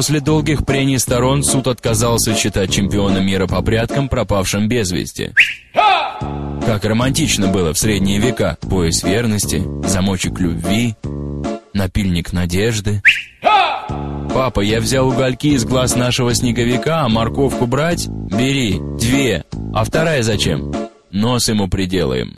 После долгих прений сторон суд отказался считать чемпиона мира по пряткам пропавшим без вести. Как романтично было в средние века. Пояс верности, замочек любви, напильник надежды. «Папа, я взял угольки из глаз нашего снеговика, а морковку брать? Бери, две. А вторая зачем? Нос ему приделаем».